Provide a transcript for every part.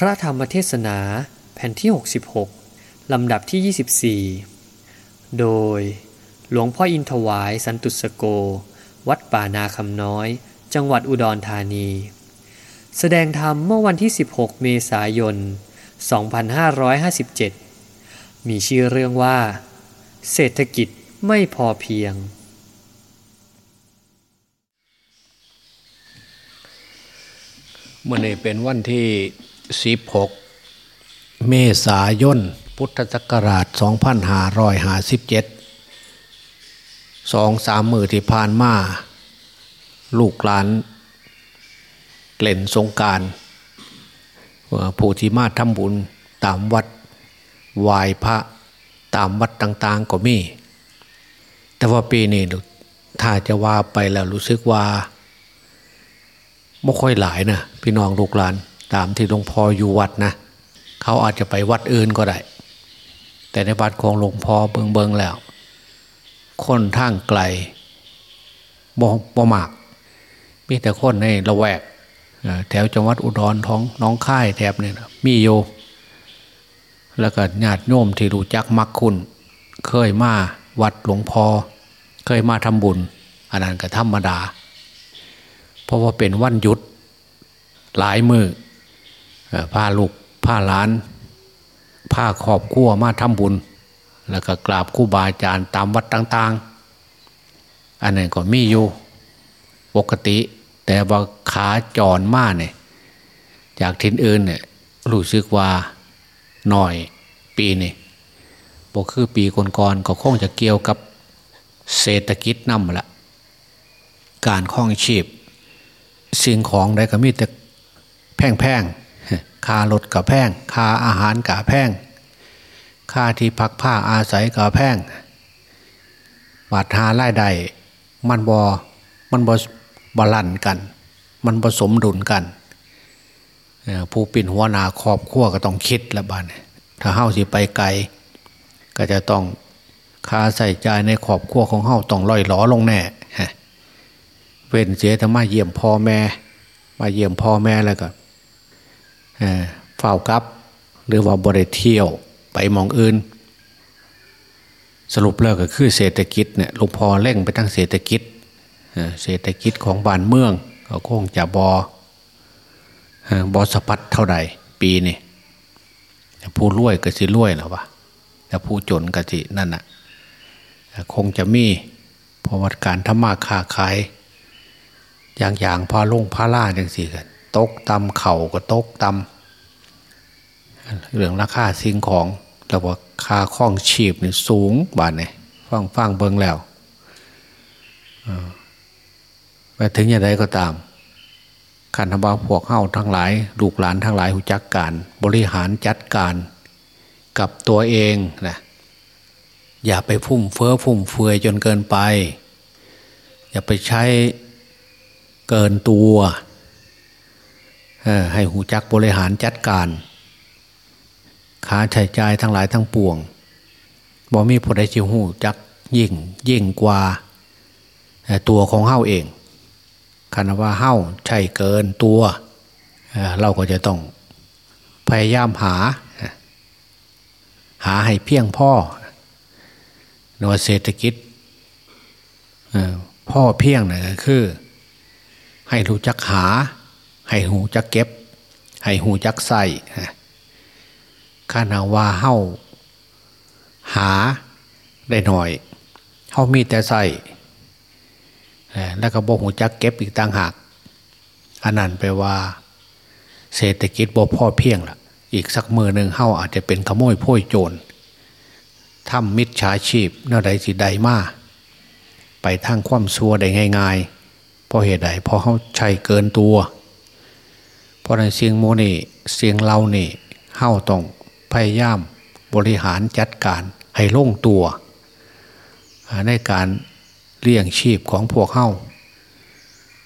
พระธรรมเทศนาแผ่นที่ 66 ลำดับที่ 24 โดยหลวงพ่ออินทวายสันตุสโก วัดป่านาคำน้อย จังหวัดอุดรธานี แสดงธรรมเมื่อวันที่ 16 เมษายน 2557 มีชื่อเรื่องว่า เศรษฐกิจไม่พอเพียง เมื่อนี้เป็นวันที่ 16 เมษายน พุทธศักราช 2557สองสามมือที่ผ่านมา ลูกหลานเล่นสงการผู้ที่มาทำบุญตามวัดไหวพระตามวัดต่างๆก็มี แต่ว่าปีนี้ถ้าจะว่าไปแล้วรู้สึกว่าไม่ค่อยหลายนะพี่น้องลูกหลาน ตามที่หลวงพ่ออยู่วัดนะเขาอาจจะไปวัดอื่นก็ได้ แต่ในวัดของหลวงพ่อเบิงเบิงแล้ว คนทางไกลบ่บ่มากมีแต่คนในละแวกแถวจังหวัดอุดรท้องน้องค่ายแถบเนี่ยมีโยแล้วก็ญาติโยมที่รู้จักมักคุณ เคยมาวัดหลวงพ่อเคยมาทำบุญอันนั้นก็ธรรมดา เพราะว่าเป็นวันหยุดหลายมือ พาลูกพาหลานพาครอบครัวมาทำบุญ แล้วก็กราบครูบาอาจารย์ตามวัดต่าง ๆ อันนั้นก็มีอยู่ปกติ แต่ว่าขาจรมาเนี่ยจากทินอื่นเนี่ยรู้สึกว่าหน่อยปีนี่บอกคือปีก่อนๆก็คงจะเกี่ยวกับเศรษฐกิจนำละการคล้องชีพ สิ่งของใดก็มีแต่แพงๆ ค่ารถกับแพงค่าอาหารกับแพงค่าที่พักผ้าอาศัยกับแพงบาดหาไล่ใดมันบอมันบอบาลันกัน มันผสมดุลกันผู้ปิ่นหัวนาครอบครัวก็ต้องคิดละบ้านถ้าเฮ้าสิไปไกล ก็จะต้องค่าใส่ใจในครอบครัวของเฮ้าต้องลอยหลอลงแน่เว้นเสียถ้ามาเยี่ยมพ่อแม่ มาเยี่ยมพ่อแม่แล้วก็ เฝ้ากับ หรือว่าบริเที่ยวไปมองอื่น สรุปแล้วก็คือเศรษฐกิจเนี่ยหลวงพ่อเร่งไปทั้งเศรษฐกิจเศรษฐกิจของบ้านเมืองก็คงจะบอบอสะพัดเท่าใดปีนี่ผู้รวยก็สิรวยหรอวะแต่ผู้จนก็สินั่นน่ะคงจะมีเพราะวัดการทำมาค้าขาย อย่างอย่างพาลงพาล่าจังสี่กัน ตกตำเข่าก็ตกตำเรื่องราคาสิ่งของแต่ว่าค่าข้องชีพนี่สูงบาทเนี่ยฟังฟังเบิงแล้วไปถึงอย่างไรก็ตามขันธบาพวกเข้าทั้งหลาย ลูกหลานทั้งหลายหูจักการ บริหารจัดการกับตัวเองนะอย่าไปฟุ่มเฟือยฟุ่มเฟือยจนเกินไป อย่าไปใช้เกินตัว ให้หูจักบริหารจัดการขาใช้ใจทั้งหลายทั้งปวงบ่มีผู้ใดจิหูจักยิ่งยิ่งกว่าตัวของเฮ้าเองคันว่าเฮ้าใช่เกินตัว เราก็จะต้องพยายามหา หาให้เพียงพ่อนวเศรษฐกิจพ่อเพียงนี่ก็คือ ให้รู้จักหา ให้หูจักเก็บ ให้หูจักใส่ข้านาว่าเฮ้าหาได้หน่อยเฮ้ามีแต่ใส่แล้วก็บอกหูจักเก็บอีกต่างหากอันนั้นแปลว่า เศรษฐกิจบ่พ่อเพียงละอีกสักมือหนึ่งเฮ้าอาจจะเป็นขโมยพ้อยโจรทำมิจฉาชีพเนื่อใดสิใดมาไปทางความซัวได้ง่ายๆเพราะเหตุใดเพราะเขาใช้เกินตัว เพราะในเสียงโมนี่เสียงเรานี่เฮ้าต้องพยายามบริหารจัดการให้ลงตัว ในการเลี้ยงชีพของพวกเข้า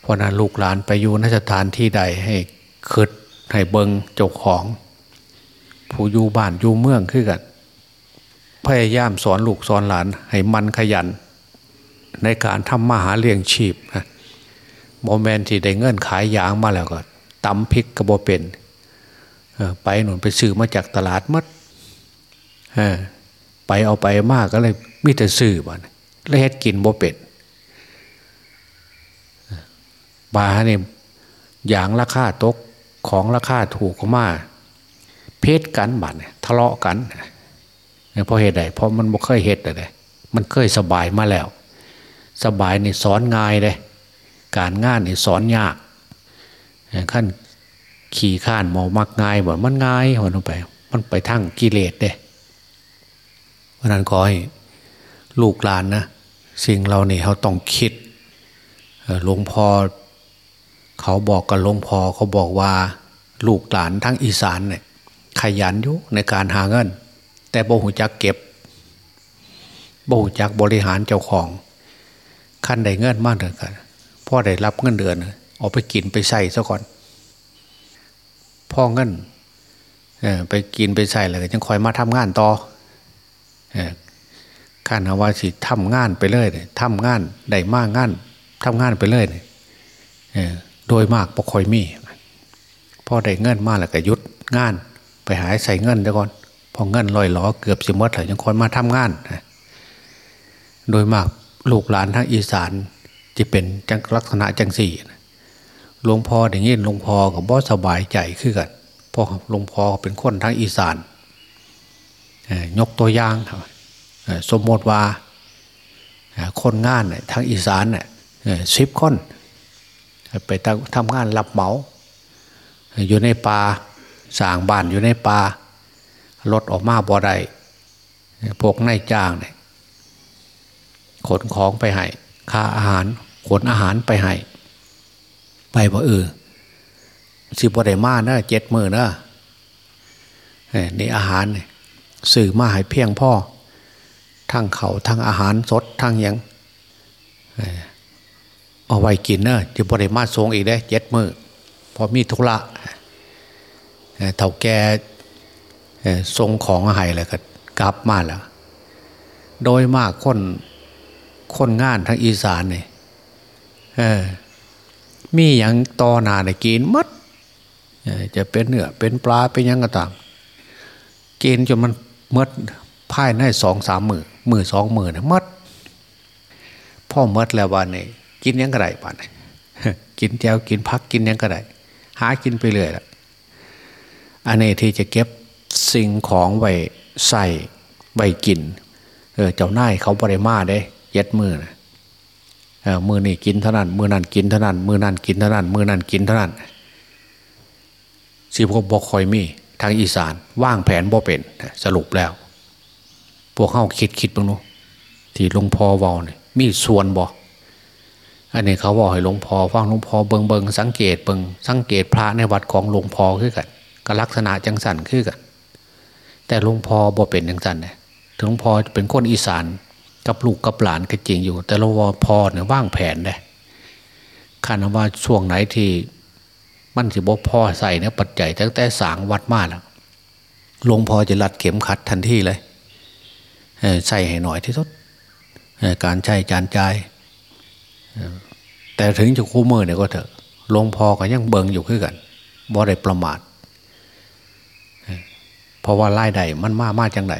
เพราะนั้นลูกหลานไปอยู่นสถานที่ใดให้คิดให้เบิงเจ้าของ ผู้อยู่บ้านอยู่เมืองขึ้นกันพยายามสอนลูกสอนหลานให้มันขยัน ในการทำมาหาเลี้ยงชีพนะโมเมนต์ที่ได้เงินขายยางมาแล้วก็ ตำพริกกระโบเป็นไปหนุนไปซื้อมาจากตลาดมัดไปเอาไปมากก็เลยมีแต่ซื้อบ้านแล้วเฮ็ดกินบ่เป็ดบาเนี่ยอย่างราคาตกของราคาถูกมาเพศกันบาดเนี่ยทะเลาะกันเพราะเหตุใดเพราะมันบ่เคยเหตุเลยมันเคยสบายมาแล้ว สบายนี่สอนง่ายเลยการงานนี่สอนยาก ขั้นขี่ข้านมอมักง่ายบ่มันง่ายหัวลงไป มันไปทั้งกิเลสเด้เพราะนั้นขอให้ลูกหลานนะสิ่งเราเนี่ยเขาต้องคิดหลวงพ่อเขาบอกกับหลวงพ่อเขาบอกว่าลูกหลานทั้งอีสานเนี่ยขยันอยู่ในการหาเงิน แต่บ่หูจักเก็บบ่หูจักบริหารเจ้าของขั้นได้เงินมากเลยกันพ่อได้รับเงินเดือน เอาไปกินไปใส่ซะก่อนพ่อเงินไปกินไปใส่เลยยังคอยมาทำงานต่อข้านว่าสิทำงานไปเลยทำงานได้มากงานทำงานไปเลยโดยมากปกคอยมีพ่อได้เงินมากแล้วก็ยุดงาน ไปหาใส่เงินเดี๋ยวก่อนพอเงินลอยล้อเกือบสิมดเลยยังคอยมาทำงานโดยมากลูกหลานทั้งอีสานจะเป็นจังลักษณะจังสี่ หลวงพ่ออย่างนี้หลวงพ่อกับบอสบายใจขึ้นกันเพราะหลวงพ่อเป็นคนทั้งอีสานยกตัวอย่างสมมติว่าคนงานทั้งอีสานเนี่ยสิบคนไปทำงานรับเหมา อยู่ในป่าสร้างบ้านอยู่ในป่ารถออกมาบ่ได้พวกนายจ้างเนี่ยขนของไปให้ค่าอาหารขนอาหารไปให้ ไปบ่เออสิบ่ได้มาเนะเจ็ดมือเนะนี่อาหารสื่อมาให้เพียงพ่อทั้งเขาทั้งอาหารสดทั้งยังเอาไว้กินเนอะจะบริมาทรงอีกได้เจ็ดมือพอมีทุระเท่าแกทรงของอาหารเลยก็กลับมาแล้ว โดยมากคนคนงานทางอีสานเนี่ย มีอย่างตอนาเนี่ยกินมัดจะเป็นเนื้อเป็นปลาเป็นยังก็ตามกินจนมันมัดภายในสองสามมือมือสองมือนะมัดพ่อมัดแล้ววันนี้กินยังกระไรป่านกินแจวกินพักกินยังกระไรหากินไปเรื่อยละอันนี้ที่จะเก็บสิ่งของไว้ใส่ไว้กิน เออเจ้านายเขาบริมาได้เย็ดมือนะเออ มือนี่กินเท่านั้น มือนั่นกินเท่านั้น มือนั่นกินเท่านั้น มือนั่นกินเท่านั้นสิพวกบกคอยมีทางอีสานว่างแผนบ่เป็นสรุปแล้ว พวกเขาคิดคิดบ้างนู้ที่หลวงพ่อวอเนี่ยมีส่วนบอกอันนี้เขาบอกให้หลวงพ่อฟังหลวงพ่อเบิงเบิงสังเกตเบิงสังเกตพระในวัดของหลวงพ่อขึ้นกันก็ลักษณะจังสันขึ้นกัน แต่หลวงพ่อบ่เป็นจังสันเนี่ยถึงหลวงพ่อเป็นคนอีสาน กับลูกกับหลานก็จริงอยู่ แต่หลวงพ่อเนี่ยว่างแผนเลยคันว่าช่วงไหนที่มันสิบ่พ่อใส่เนี่ยปัจจัยตั้งแต่สางวัดมาแล้วหลวงพ่อจะรัดเข็มขัดทันทีเลยใส่ให้หน่อยที่สุดการใช้จานใจแต่ถึงจะคู่มือเนี่ยก็เถอะหลวงพ่อก็ยังเบิงอยู่ขึ้นกันบ่ได้ประมาทเพราะว่าไล่ใดมันมากมากจังไหน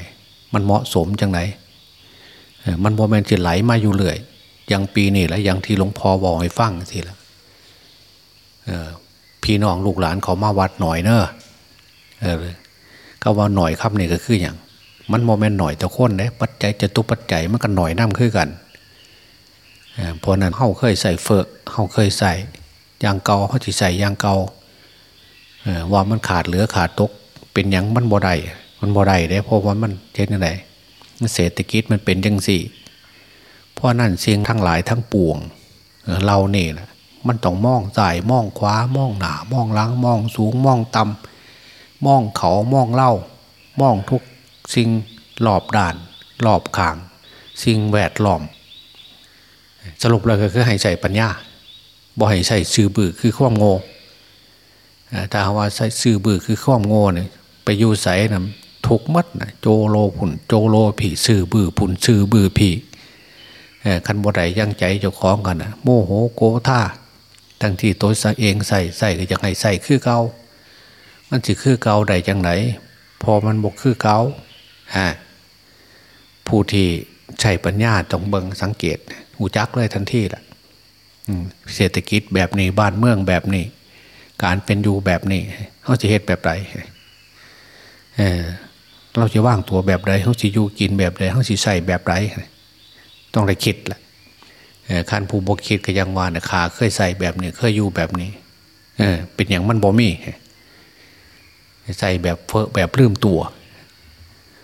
มันเหมาะสมจังไหน มันโมเมนต์จะไหลมาอยู่เรื่อยอย่างปีนี้แล้วอย่างที่หลวงพ่อบอกให้ฟังทีละพี่น้องลูกหลานเขามาวัดหน่อยเนอะก็ว่าหน่อยครับนี่ก็คืออย่างมันโมเมนต์หน่อยแต่คนเนี่ยปัจจัยจะตุปัจจัยมันก็หน่อยน้ำขึ้นกันเพราะนั้นเขาเคยใส่เฟอเขาเคยใส่ยางเกาเขาจะใส่ยางเกาว่ามันขาดเหลือขาดตก เป็นอย่างมันบ่ได้มันบ่ได้เด้เพราะว่ามันเช่นอะไร เศรษฐกิจมันเป็นยังสี่เพราะนั่นเสียงทั้งหลายทั้งปวง เราเนี่ยนะมันต้องมองซ้ายมองขวามองหนามองหลังมองสูงมองต่ำมองเขามองเล่ามองทุกสิ่งรอบด่านรอบขาง สิ่งแวดล้อม สรุปเลยก็คือให้ใส่ปัญญาบ่ให้ใส่ซื่อบือคือความโง่ถ้าว่าใส่ซื่อบือคือความโง่เนี่ยไปอยู่ใส่นะ ทุกมัดนะโจโลผุนโจโลผีซื่อบือผุนซื่อบือผีคันบ่ได้ยังใจเจ้าของกันนะโมโหโกท่าทั้งที่ตัวเองใส่ใส่ก็ยังให้ใส่คือเก่ามันสิคือเกาใดจังไหนพอมันบกคือเกาฮะผู้ที่ใช้ปัญญาต้องเบิงสังเกตหูจักเลยทันทีแหละเศรษฐกิจแบบนี้บ้านเมืองแบบนี้ การเป็นอยู่แบบนี้เขาจะเหตุแบบไหน เราจะว่างตัวแบบใดเขาจะอยู่กินแบบใดเขาจะใส่แบบไหนต้องได้คิดแหละขันผู้บกคิดก็ยังว่าเนี่ยขาเคยใส่แบบนี้เคยอยู่แบบนี้ เออ เป็นอย่างมันบ่มีใส่แบบเฟอแบบลืมตัว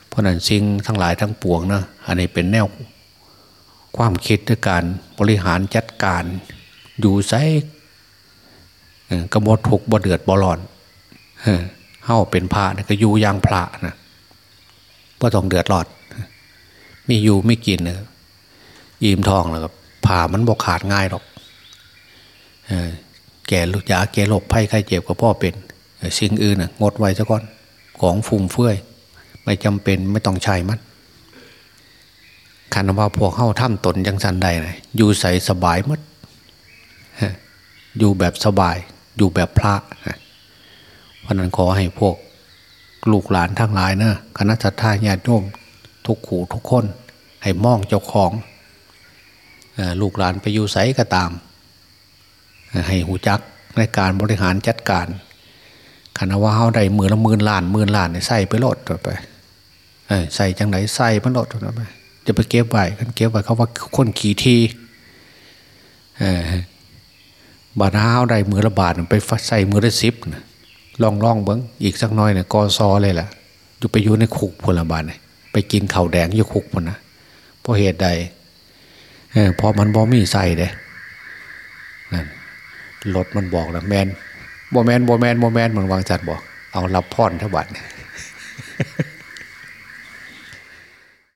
เพราะนั้นสิ่งทั้งหลายทั้งปวงนะอันนี้เป็นแนวความคิดด้วยการบริหารจัดการ อยู่ใส่กระมดถูกบ่เดือดบ่ร้อนเฮ้าเป็นพระก็อยู่อย่างพระนะ ก็ต้องเดือดร้อนมีอยู่ไม่กินเนะยิ้มทองแล้วก็ผ่ามันบอกขาดง่ายหรอกแก่ลูกยาแก่โรคไข้ไข้เจ็บกับพ่อเป็นสิ่งอื่นน่ะงดไว้ซะก่อนของฟุ่มเฟือยไม่จำเป็นไม่ต้องใช้มันคันว่าพวกเข้าถ้ำตนยังสันใดนะอยู่ใส่สบายมัดอยู่แบบสบาย อยู่แบบพระเพราะนั้นขอให้พวก ลูกหลานทั้งหลายนะคณะสัตยาญาติโยมทุกขู่ทุกคน ให้มองเจ้าของลูกหลานไปอยู่ใสก็ตาม ให้หูจักในการบริหารจัดการคณะว่าเขาได้หมือละหมื่นล้านหมื่นล้านใส่ไปโลดไปใส่จังไหนใส่มันโลดไปจะไปเก็บไว้กันเก็บไว้เขาว่าคนขี่ทีบาทห้าได้หมือละบาทไปใส่มือละสิบ ลองล่องเบิ้งอีกสักน้อยเนี่ยกอซอเลยล่ะอยู่ไปอยู่ในคุกพลบาลเนี่ยไปกินเข่าแดงอยู่คุกพนนะเพราะเหตุใดเพราะมันบอมีใส่เด้นั่นรถมันบอกนะแมนบอแมนบอแมนบอแมนมันวางจัดบอก เอารับพรท่าบัตร